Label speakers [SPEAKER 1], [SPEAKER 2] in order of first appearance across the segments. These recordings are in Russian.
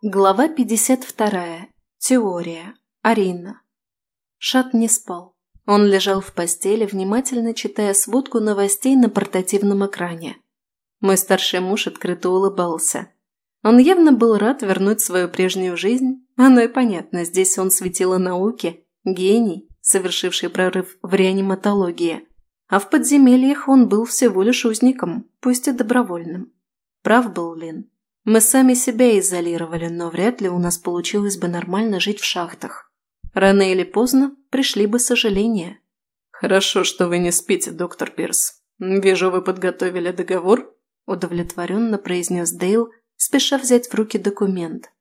[SPEAKER 1] Глава 52. Теория. Арина. Шат не спал. Он лежал в постели, внимательно читая сводку новостей на портативном экране. Мой старший муж открыто улыбался. Он явно был рад вернуть свою прежнюю жизнь. Оно и понятно, здесь он светило науки, гений, совершивший прорыв в реаниматологии. А в подземельях он был всего лишь узником, пусть и добровольным. Прав был Лин. Мы сами себя изолировали, но вряд ли у нас получилось бы нормально жить в шахтах. Рано или поздно пришли бы сожаления.
[SPEAKER 2] «Хорошо, что вы не спите, доктор Пирс. Вижу, вы подготовили договор», – удовлетворенно произнес Дейл, спеша взять в руки документ.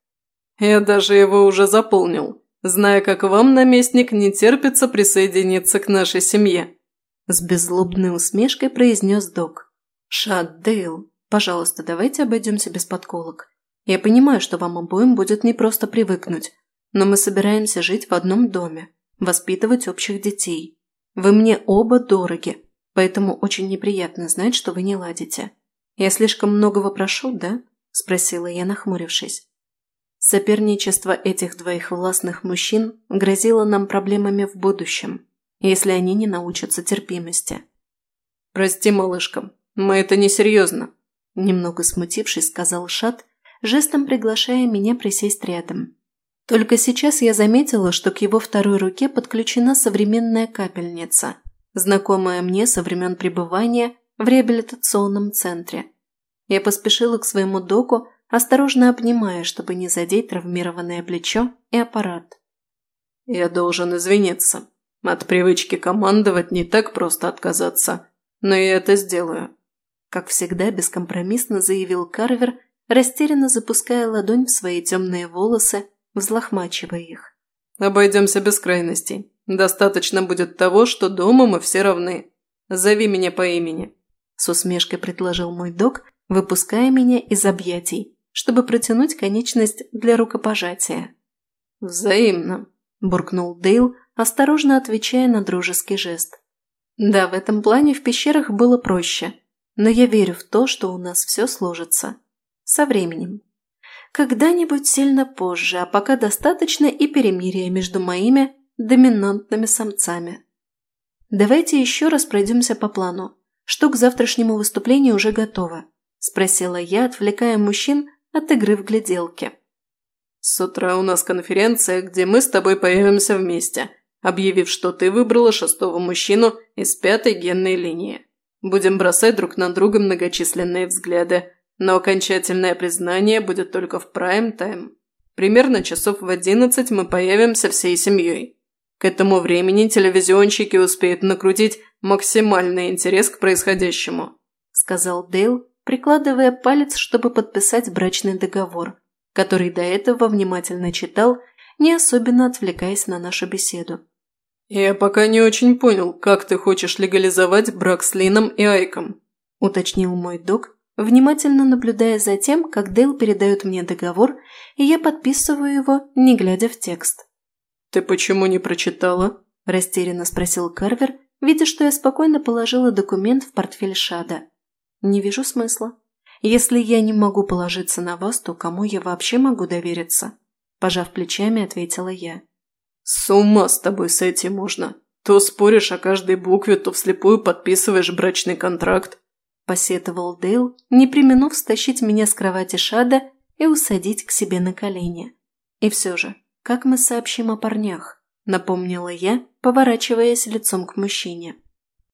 [SPEAKER 2] «Я даже его уже заполнил, зная, как вам, наместник, не терпится присоединиться к нашей семье», – с беззлобной усмешкой произнес док.
[SPEAKER 1] «Шат, Дейл, Пожалуйста, давайте обойдемся без подколок. Я понимаю, что вам обоим будет непросто привыкнуть, но мы собираемся жить в одном доме, воспитывать общих детей. Вы мне оба дороги, поэтому очень неприятно знать, что вы не ладите. Я слишком многого прошу, да?» – спросила я, нахмурившись. Соперничество этих двоих властных мужчин грозило нам проблемами в будущем, если они не научатся терпимости.
[SPEAKER 2] «Прости, малышка, мы это несерьезно»,
[SPEAKER 1] Немного смутившись, сказал Шат, жестом приглашая меня присесть рядом. Только сейчас я заметила, что к его второй руке подключена современная капельница, знакомая мне со времен пребывания в реабилитационном центре. Я поспешила к своему доку, осторожно обнимая, чтобы не задеть травмированное плечо и аппарат.
[SPEAKER 2] «Я должен извиниться. От привычки командовать не так просто отказаться, но я это сделаю
[SPEAKER 1] как всегда бескомпромиссно заявил Карвер, растерянно запуская ладонь в свои темные волосы, взлохмачивая их.
[SPEAKER 2] «Обойдемся без крайностей. Достаточно будет того, что дома мы все равны. Зови меня по имени», –
[SPEAKER 1] с усмешкой предложил мой док, выпуская меня из объятий, чтобы протянуть конечность для рукопожатия.
[SPEAKER 2] «Взаимно», – буркнул Дейл, осторожно отвечая на дружеский жест.
[SPEAKER 1] Да, в этом плане в пещерах было проще – но я верю в то, что у нас все сложится. Со временем. Когда-нибудь сильно позже, а пока достаточно и перемирия между моими доминантными самцами. Давайте еще раз пройдемся по плану. Что к завтрашнему выступлению уже готово? Спросила я, отвлекая мужчин от игры в гляделки.
[SPEAKER 2] С утра у нас конференция, где мы с тобой появимся вместе, объявив, что ты выбрала шестого мужчину из пятой генной линии. Будем бросать друг на друга многочисленные взгляды, но окончательное признание будет только в прайм-тайм. Примерно часов в одиннадцать мы появимся всей семьей. К этому времени телевизионщики успеют накрутить максимальный интерес к происходящему», – сказал Дейл, прикладывая палец, чтобы подписать брачный договор, который до этого внимательно читал, не особенно отвлекаясь на нашу беседу. «Я пока не очень понял, как ты хочешь легализовать брак с Лином и Айком», – уточнил мой док, внимательно наблюдая за тем, как Дейл передает мне договор, и я подписываю его, не глядя в текст. «Ты почему не прочитала?»
[SPEAKER 1] – растерянно спросил Карвер, видя, что я спокойно положила документ в портфель Шада. «Не вижу смысла. Если я не могу положиться на вас, то кому я вообще могу довериться?» Пожав плечами, ответила я.
[SPEAKER 2] «С ума с тобой с этим можно. То споришь о каждой букве, то вслепую подписываешь брачный контракт», –
[SPEAKER 1] посетовал Дейл, не применув стащить меня с кровати Шада и усадить к себе на колени. «И все же, как мы сообщим о парнях?» – напомнила я, поворачиваясь лицом к мужчине.